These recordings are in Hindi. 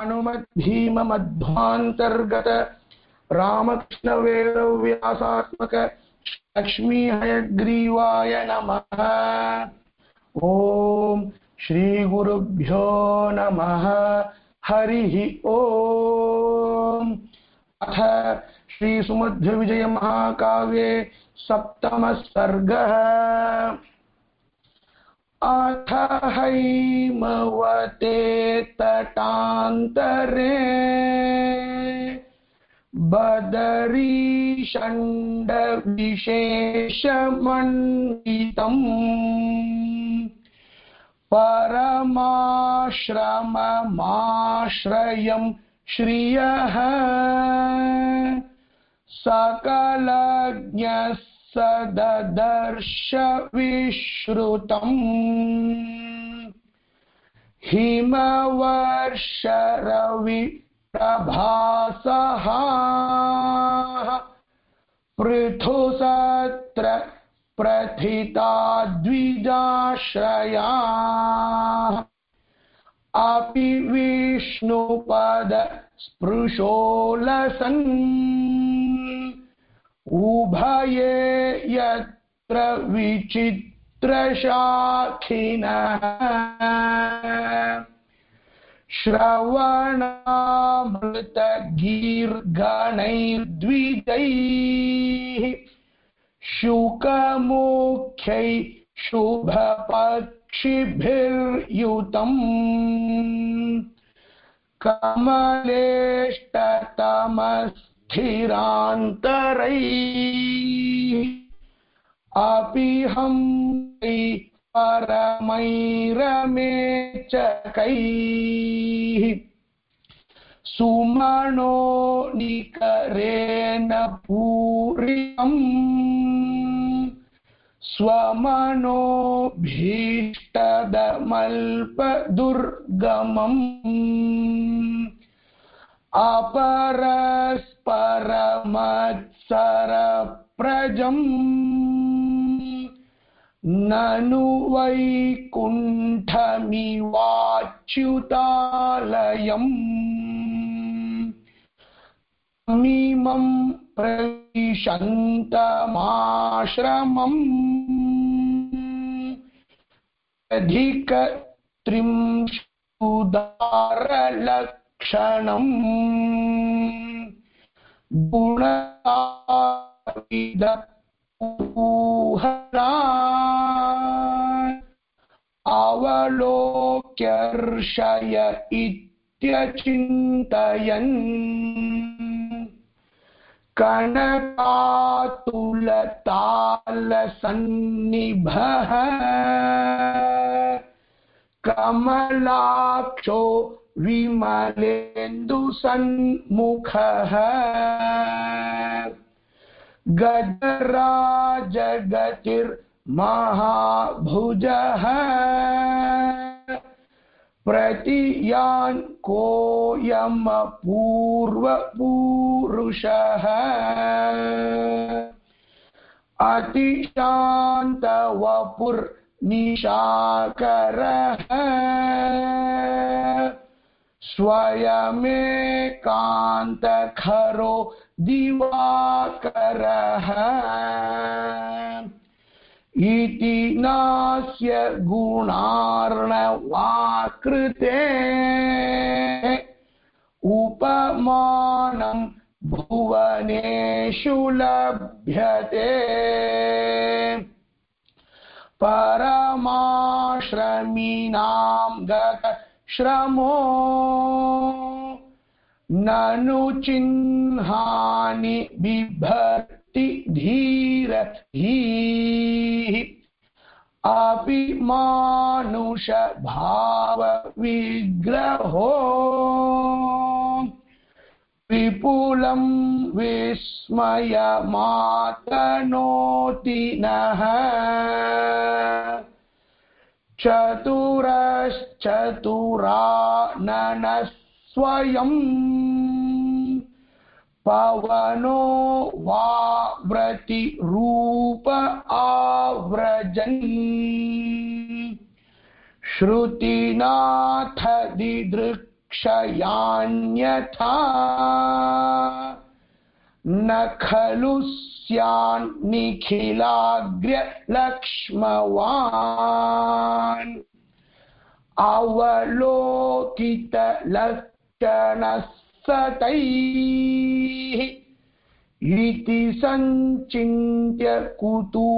हनुमद्भीममध्वान्तर्गत रामकृष्णवेदव्यासात्मक लक्ष्मी हयग्रीवाय नमः। ॐ श्रीगुरुभ्यो नमः। हरिः ॐ। अथ श्रीसुमध्वविजयमहाकाव्ये सप्तमः सर्गः। अथ हैमवते तटान्तरे बदरीषण्डविशेषमण्डितम् परमाश्रममाश्रयम् श्रियः सकलज्ञः सददर्श विश्रुतम् हिमवर्षरवि प्रभासः पृथुसत्र प्रथिता द्विजाश्रया अपि स्पृशोलसन् उभये यत्र विचित्रशाखिनः। श्रवणामृतगीर्गणैर्द्विजैः शुकमुख्यै शुभपक्षिभिर्युतम्। कमलेष्टतमस्थिरान्तरैः अपि हं परमैरमेचकैः। सुमनो निकरेण पूरितम्। स्वमनोभीष्टदमल्पदुर्गमम् अपरस्परमत्सरप्रजम् ननु वैकुण्ठमिवाच्युतालयम् मिमं प्रविशन्तमाश्रमम्। अधिकत्रिंशुदारलक्षणम्। गुणविदूहरा अवलोक्यर्षय इत्यचिन्तयन्। कनकातुलतालसन्निभः। कमलाक्षो विमलेन्दुसन्मुखः गजराजगतिर्महाभुजः। प्रतियान् कोऽयमपूर्वपूरुषः अतिशान्तवपुर्निशाकरः। स्वयमेकान्तखरो दिवाकरः। इति नास्य गुणार्णवाकृते उपमानं भुवनेषु लभ्यते। परमाश्रमीणां गतश्रमो ननु चिह्नानि बिभर्ति धीरधीः अपि मानुषभावविग्रहो विपुलं विस्मयमातनोति नः। चतुरश्चतुराननः स्वयम् पवनो वाव्रतिरूप आव्रजन् श्रुतिनाथ दिदृक् क्षयान्यथा न खलु स्यान्निखिलाग्र्य लक्ष्मवान् अवलोकितलक्षणः सतैः इति सञ्चिन्त्य कुतूहलाकुलैः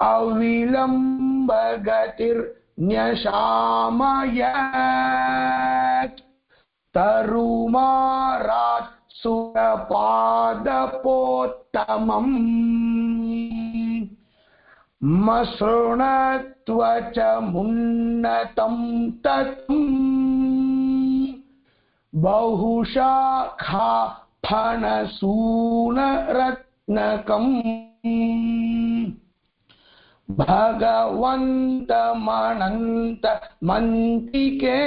अविलम्बगतिर्न्यशामयत् तरुमारात् सुरपादपोत्तमम् मसृणत्वच मुन्नतं तत् बहुशाखा फणसूनरत्नकम् भगवन्तमनन्त मन्तिके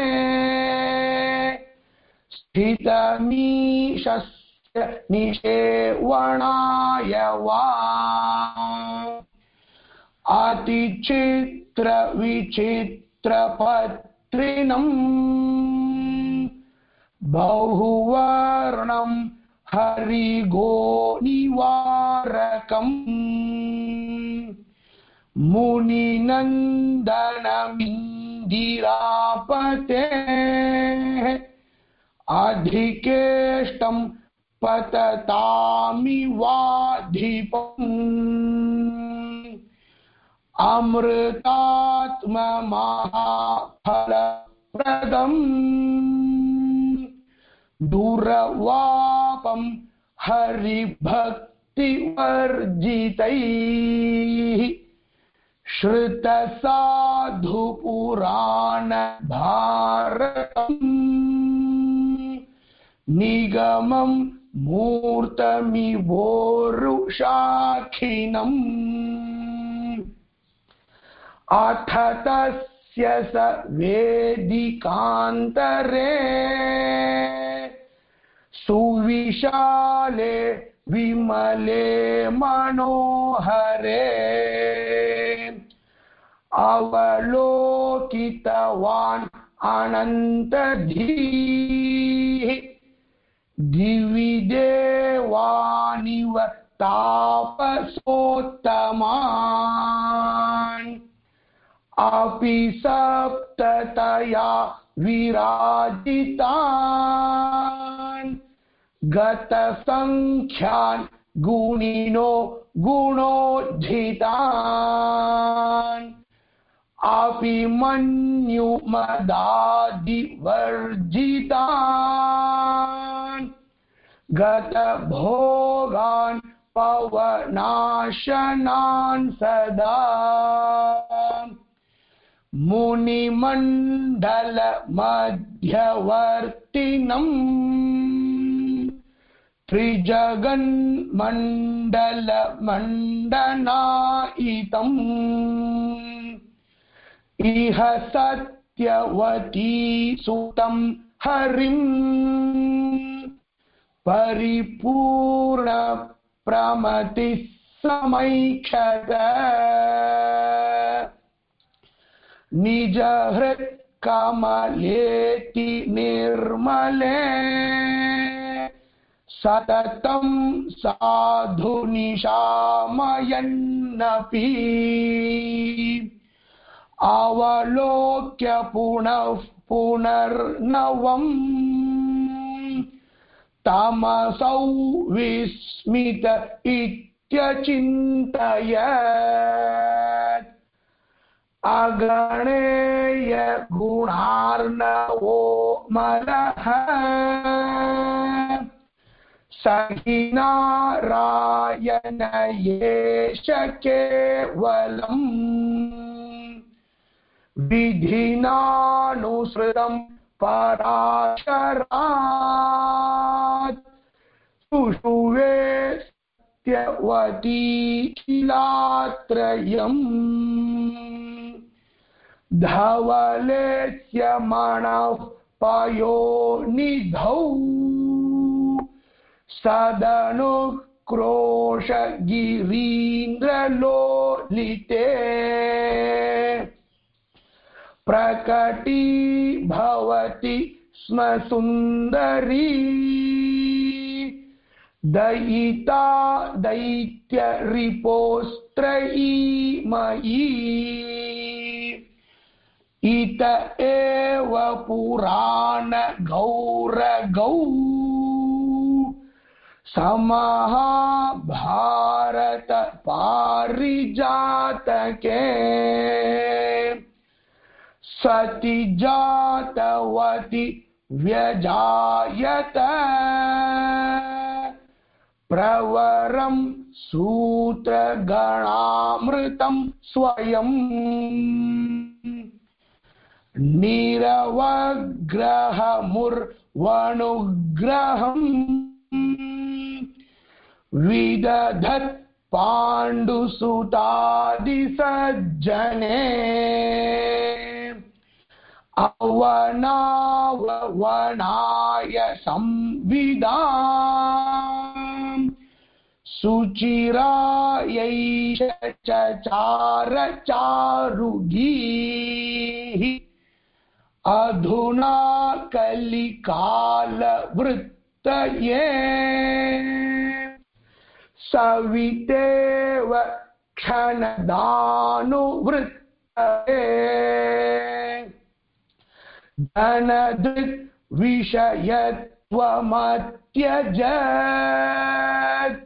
स्थितमीशस्य निषेवणाय वा। अतिचित्रविचित्रपत्रिणम् बहुवर्णं हरिगो निवारकम् मुनिनन्दनमिन्दिरापते अधिकेष्टं पततामिवाधिपम् अमृतात्ममहाफलप्रदम् दुर्वापं हरिभक्तिवर्जितैः श्रुतसाधुपुराणभारतम् निगमं मूर्तमिवोरुशाखिनम् अथ तस्य स वेदिकान्तरे सुविशाले विमले मनोहरे अवलोकितवान् अनन्तधीः दिवि देवानिव तापसोत्तमान् अपि सप्ततया विराजितान्। गतसङ्ख्यान् गुणिनो गुणोज्झितान् अपि मन्युमदादिवर्जितान्। गतभोगान् पवनाशनान् सदा। मुनिमण्डलमध्यवर्तिनम् त्रिजगन्मण्डलमण्डनायितम्। इह सत्यवती सुतं हरिम् परिपूर्णप्रमतिः समैक्षत निजहृत्कमलेति निर्मले। सततं साधु निशामयन्नपि। अवलोक्य पुनः पुनर्नवम्। तमसौ विस्मित इत्यचिन्तयत्। अगणेय गुणार्णवो मलः सहि नारायण येष केवलम् विधिनानुसृतं पराशरात्। सुषुवे सत्यवती किलात्रयम् मनः पयोनिधौ सदनुक्रोशगिरीन्द्रलोलिते प्रकटी भवति स्म सुन्दरी दयिता दैत्यरिपोस्त्रयी मयी इत एव पुराण गौरगौ समहाभारत पारिजातके। सति जातवति व्यजायत। प्रवरं सूत्रगणामृतं स्वयम्। निरवग्रहमुर्वणुग्रहम् विदधत् पाण्डुसुतादिसज्जने अवनावनाय संविदा सुचिरायैष चचार चारुगीः अधुना कलिकालवृत्तये सवितेव क्षणदानुवृत्तये। धनदृक् विषयत्वमत्यजत्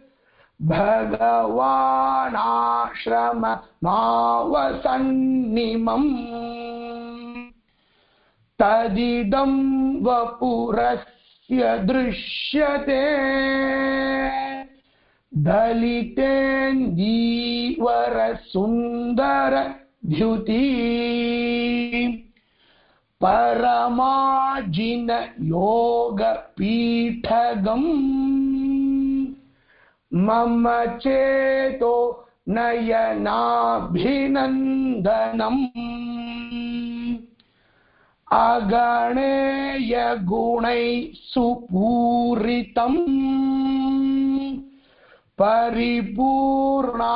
भगवानाश्रममावसन्निमम्। तदिदं वपुरस्य दृश्यते। दलितेन्दीवरसुन्दर द्युति परमाजिन योगपीठगम् मम चेतो नयनाभिनन्दनम्। अगणेय गुणैः सुपूरितम्। परिपूर्णा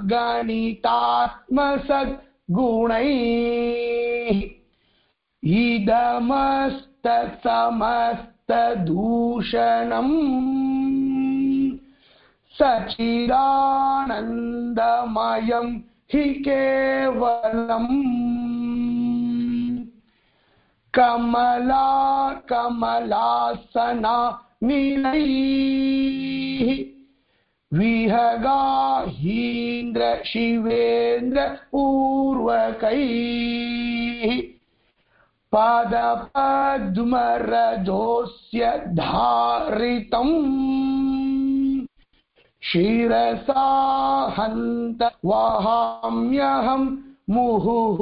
गणितात्मसद्गुणैः इदमस्तसमस्तदूषणम्। सचिदानन्दमयं हि केवलम्। कमला कमलासना नीलैः विहगाहीन्द्र शिवेन्द्र पूर्वकैः पादपद्मरजोऽस्य धारितम् शिरसा हन्त वहाम्यहं मुहुः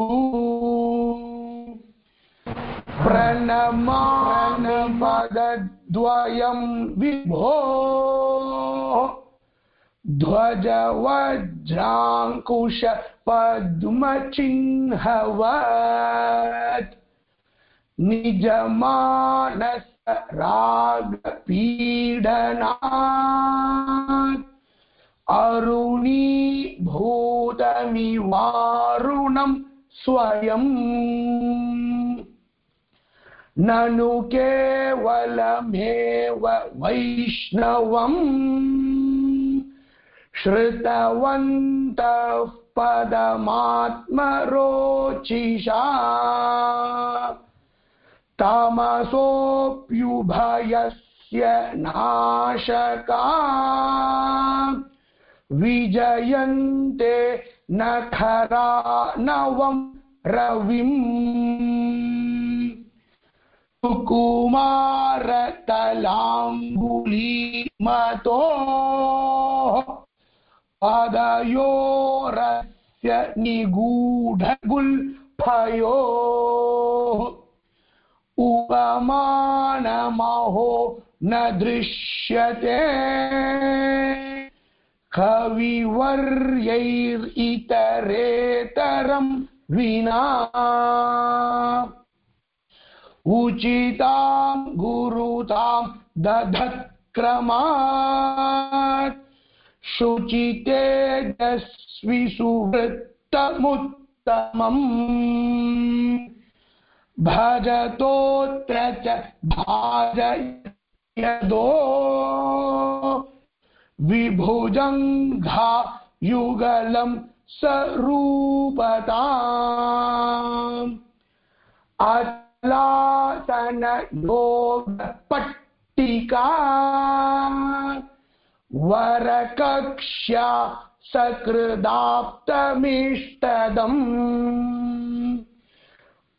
प्रणमानपदद्वयं विभो ध्वजवज्राङ्कुश पद्मचिह्नवत् निजमानस रागपीडनात् अरुणीभूतमिवारुणं स्वयम् ननु केवलमेव वैष्णवम् श्रुतवन्तः पदमात्मरोचिषा तामसोऽप्युभयस्य नाशका विजयन्ते नखरा नवं रविम् कुमारतलाम्बुलीमतो पदयोरस्य निगूढगुल्फयोः उपमानमहो न दृश्यते। कविवर्यैरितरेतरं विना उचितां गुरुतां दधत्क्रमात् शुचितेजस्वि सुवृत्तमुत्तमम्। भजतोऽत्र च भाजयदो विभुजङ्घा युगलं स्वरूपताम् अचलासन योगपट्टिका वरकक्ष्या सकृदाप्तमिष्टदम्।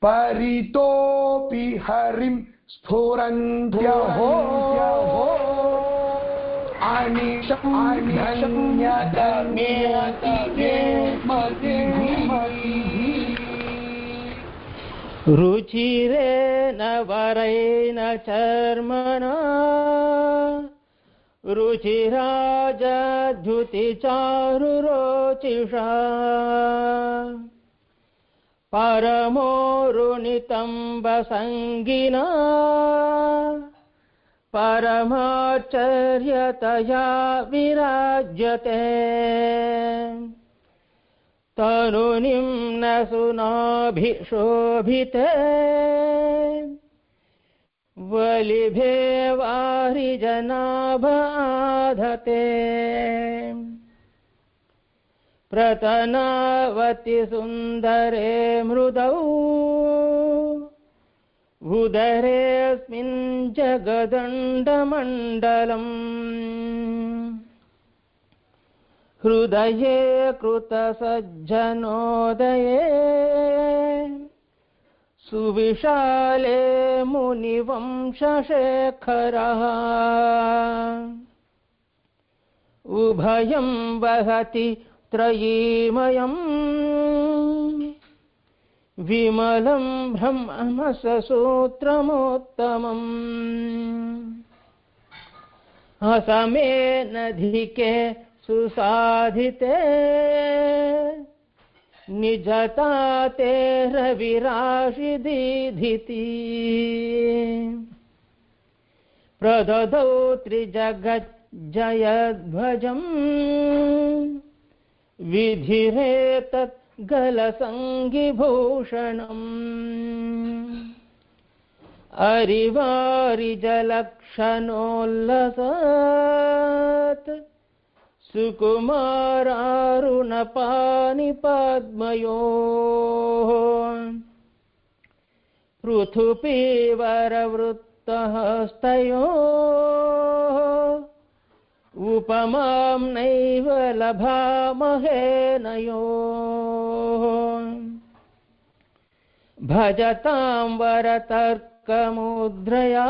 परितोऽपि हरिं स्फुरन्त्यहो रुचिरेण वरेण चर्मणा रुचिराजद्युतिचारुरोचिषा। परमोरुणितं वसङ्गिना परमाचर्यतया विराज्यते तनुनिं न सुनाभिशोभिते वलिभे वारिजनाभाधते प्रतनावति सुन्दरे मृदौ। उदरेऽस्मिन् जगदण्डमण्डलम्। हृदये कृतसज्जनोदये। सुविशाले मुनिवंशशेखरः। उभयं वहति त्रयीमयम् विमलं ब्रह्मससूत्रमोत्तमम्। असमे नधिके सुसाधिते निजता ते रविराशिदीधिति प्रददौ त्रिजगज्जयध्वजम् विधिरेतत् गलसङ्गिभूषणम् अरिवारिजलक्षणोल्लसत् सुकुमारारुणपानिपद्मयो पृथुपीवरवृत्तहस्तयो उपमां नैव लभामहे नयो भजतां वरतर्कमुद्रया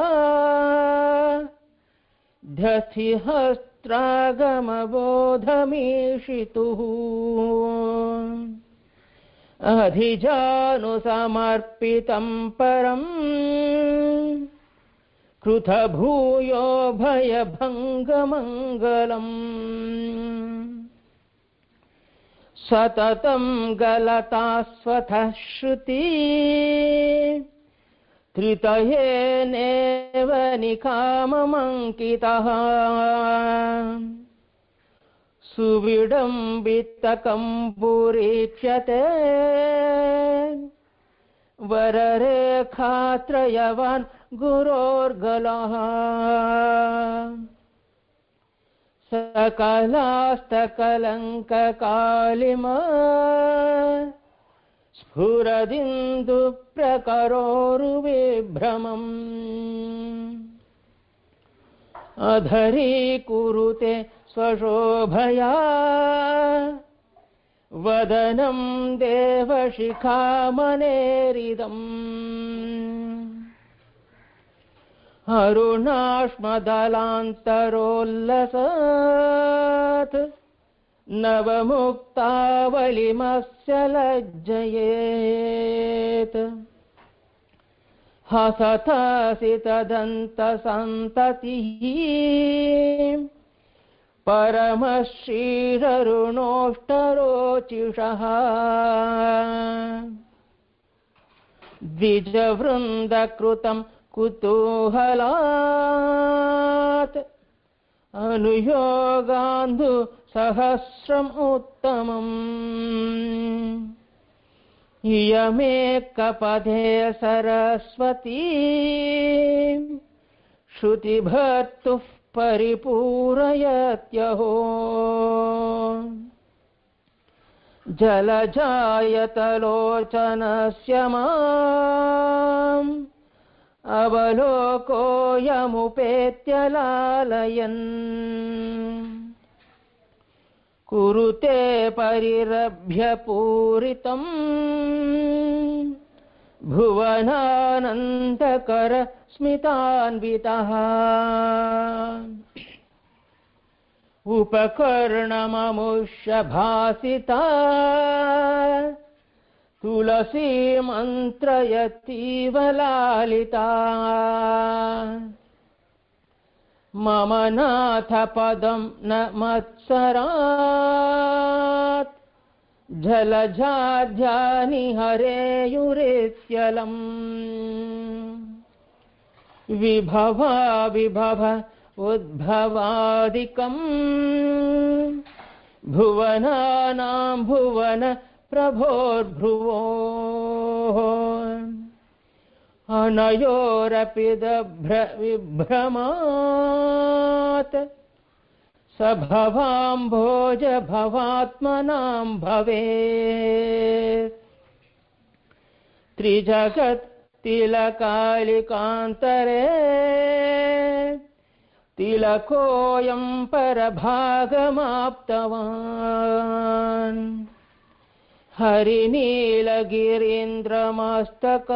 ध्यथिहस्त्रागमबोधमीषितुः अधिजानुसमर्पितं परम्। कृतभूयो भयभङ्गमङ्गलम्। सततं गलतास्वतः श्रुति। त्रितयेनेव निकाममङ्कितः सुविडम्बितकम्बुरीक्ष्यते वररेखात्रयवान् गुरोर्गलः। सकलास्तकलङ्ककालिमा। स्फुरदिन्दुप्रकरोरुविभ्रमम् अधरीकुरुते स्वशोभया। वदनं देवशिखामनेरिदम्। अरुणाश्मदलान्तरोल्लसत् नवमुक्तावलिमस्य लज्जयेत्। हसथसि तदन्तसन्ततिः परमश्रीररुणोष्टरोचिषः द्विजवृन्दकृतं कुतूहलात्। अनुयोगान्धु सहस्रम् उत्तमम्। इयमेकपदे सरस्वती श्रुतिभर्तुः परिपूरयत्यहो। जलजायतलोचनस्य माम्। अवलोकोऽयमुपेत्य लालयन्। कुरुते परिरभ्य पूरितम् भुवनानन्दकर स्मितान्वितः। उपकर्णममुष्यभासिता। तुलसीमन्त्रयतीव लालिता मम नाथ पदं न मत्सरात्। जलजाध्यानि हरेयुरित्यलम्। विभवा विभव उद्भवादिकम्। भुवनानां भुवन प्रभोर्भ्रुवोः। अनयोरपि दभ्र विभ्रमात् स भवाम्भोज भवात्मनां भवेत् त्रिजगत्तिलकालिकान्तरे तिलकोऽयं परभागमाप्तवान्। हरिनीलगिरीन्द्रमस्तक।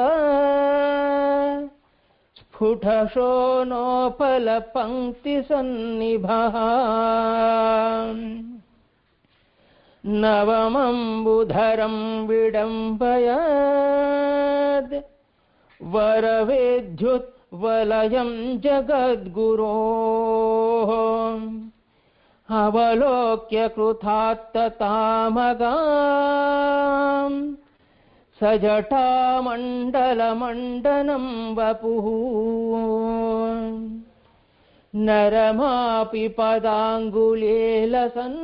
स्फुटशोनोपलपङ्क्तिसन्निभः। नवमम्बुधरं विडम्बयद् वरविद्युत्वलयं जगद्गुरोः। अवलोक्य कृतात्ततामगाम् स जटामण्डलमण्डनं वपुः नरमापि पदाङ्गुलीलसन्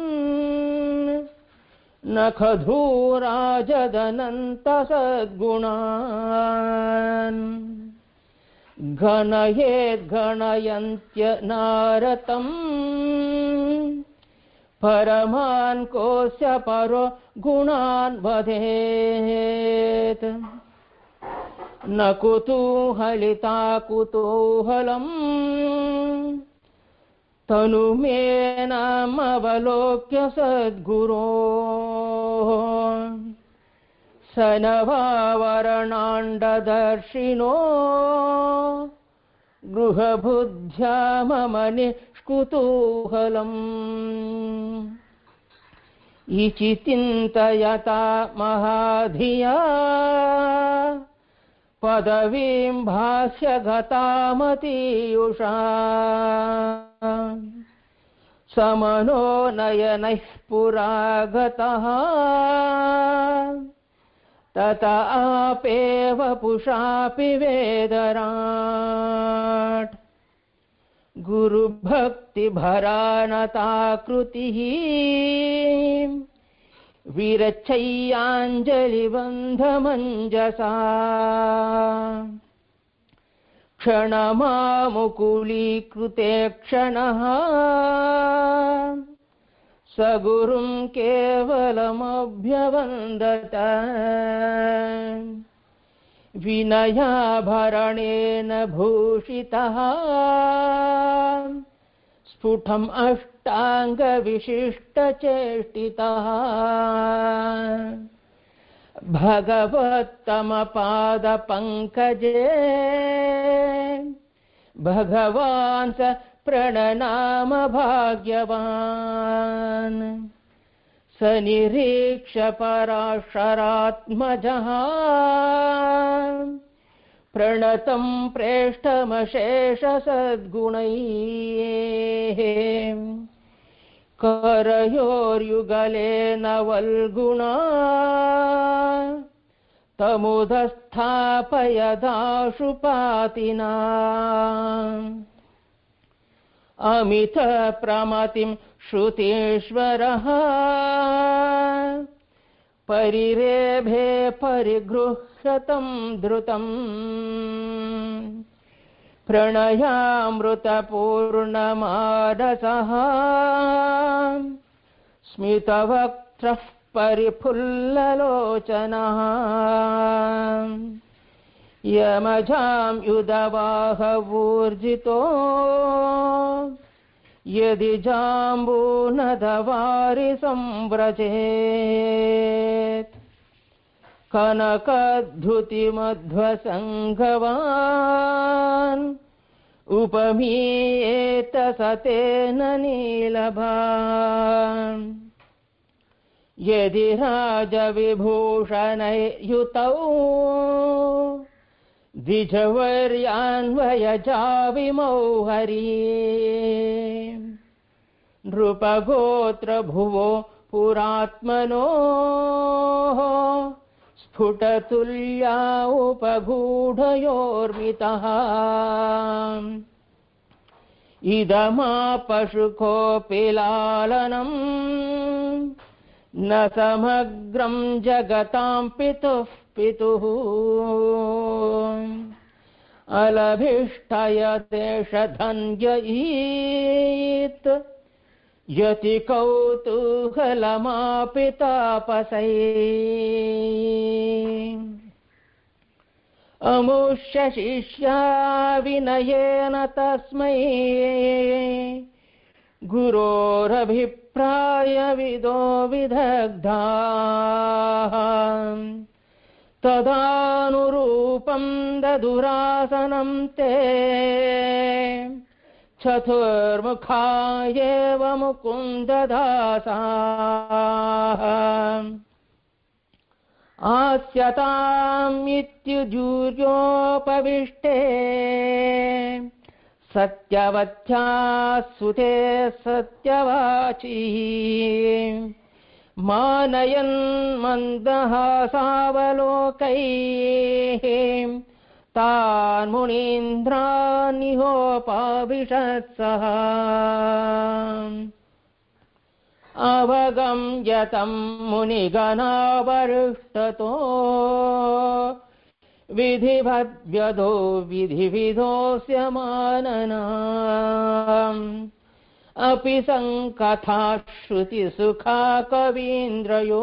नखधूराजदनन्तसद्गुणान् गणयेद्गणयन्त्य नारतम् परमान् कोऽस्य परो गुणान् वदेत् न कुतूहलिता कुतूहलम् तनुमेनामवलोक्य सद्गुरो। स नवावरणाण्डदर्शिनो गृहबुद्ध्या मम निष्कुतूहलम् इचि चिन्तयता महाधिया। पदवीं भाष्यगतामतीयुषा। समनो नयनैः पुरा गतः तत आपेव पुषापि वेदराट्। गुरुभक्तिभरानताकृतिः विरचय्याञ्जलिबन्धमञ्जसा क्षणमामुकुलीकृते क्षणः स गुरुं केवलमभ्यवन्दत विनयाभरणेन भूषितः। स्फुटम् अष्टाङ्गविशिष्टचेष्टितः। भगवत्तमपादपङ्कजे भगवान् स प्रणनाम भाग्यवान्। स निरीक्ष पराशरात्मजः प्रणतं प्रेष्ठमशेषसद्गुणैः। करयोर्युगलेन वल्गुणा। तमुदस्थापयदाशुपातिना अमितप्रमतिं श्रुतेश्वरः। परिरेभे परिगृह्यतम् द्रुतम्। प्रणयामृतपूर्णमानसः। स्मितवक्त्रः परिफुल्ललोचनः। यमजां युधवाहवूर्जितो यदि जाम्बूनदवारि संव्रजेत् कनकद्धुतिमध्वसङ्घवान् उपमीयेत सतेन नीलभान्। यदि राजविभूषणयुतौ द्विजवर्यान्वयजाविमौ हरि नृपगोत्रभुवो पुरात्मनोः स्फुटतुल्या उपगूढयोर्मितः। इदमापशुकोऽपि लालनम् न समग्रं जगतां पितुः पितुः। अलभिष्टयतेषधन्ययीत् यति कौतूहलमापि तापसै अमुष्य शिष्या विनयेन तस्मै। गुरोरभिप्रायविदो विदग्धाः। तदानुरूपं ददुरासनं ते। चतुर्मुखा एव मुकुन्ददासाः आस्यतामित्युजूर्योपविष्टे सत्यवत्या सुते सत्यवाची। मानयन् मन्दहासावलोकैः तान् मुनीन्द्रानिहोपाविशत्सः अवगम्यतं मुनिगणावरुष्टतो। विधिवद्व्यधो विधिविधोऽस्य मानना। अपि सङ्कथा श्रुतिसुखा कवीन्द्रयोः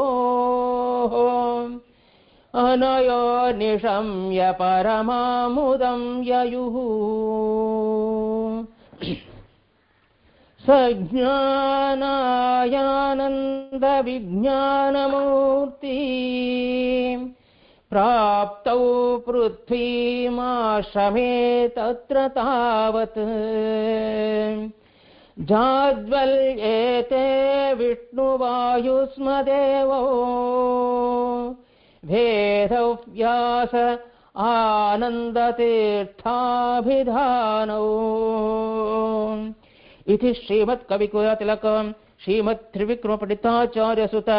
अनयो निशम्य परमामुदं ययुः। सज्ञानायानन्दविज्ञानमूर्ति प्राप्तौ पृथ्वीमाश्रमे तत्र तावत्। जाज्वल्येते विष्णुवायुस्मदेवो भेदव्यास आनन्दतीर्थाभिधानौ। इति श्रीमत्कविकुलतिलकम् श्रीमत्त्रिविक्रमपण्डिताचार्यसुत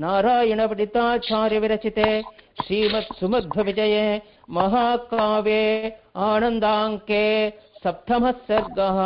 नारायणपण्डिताचार्यविरचिते श्रीमत्सुमध्वविजये महाकाव्ये आनन्दाङ्के सप्तमः सर्गः।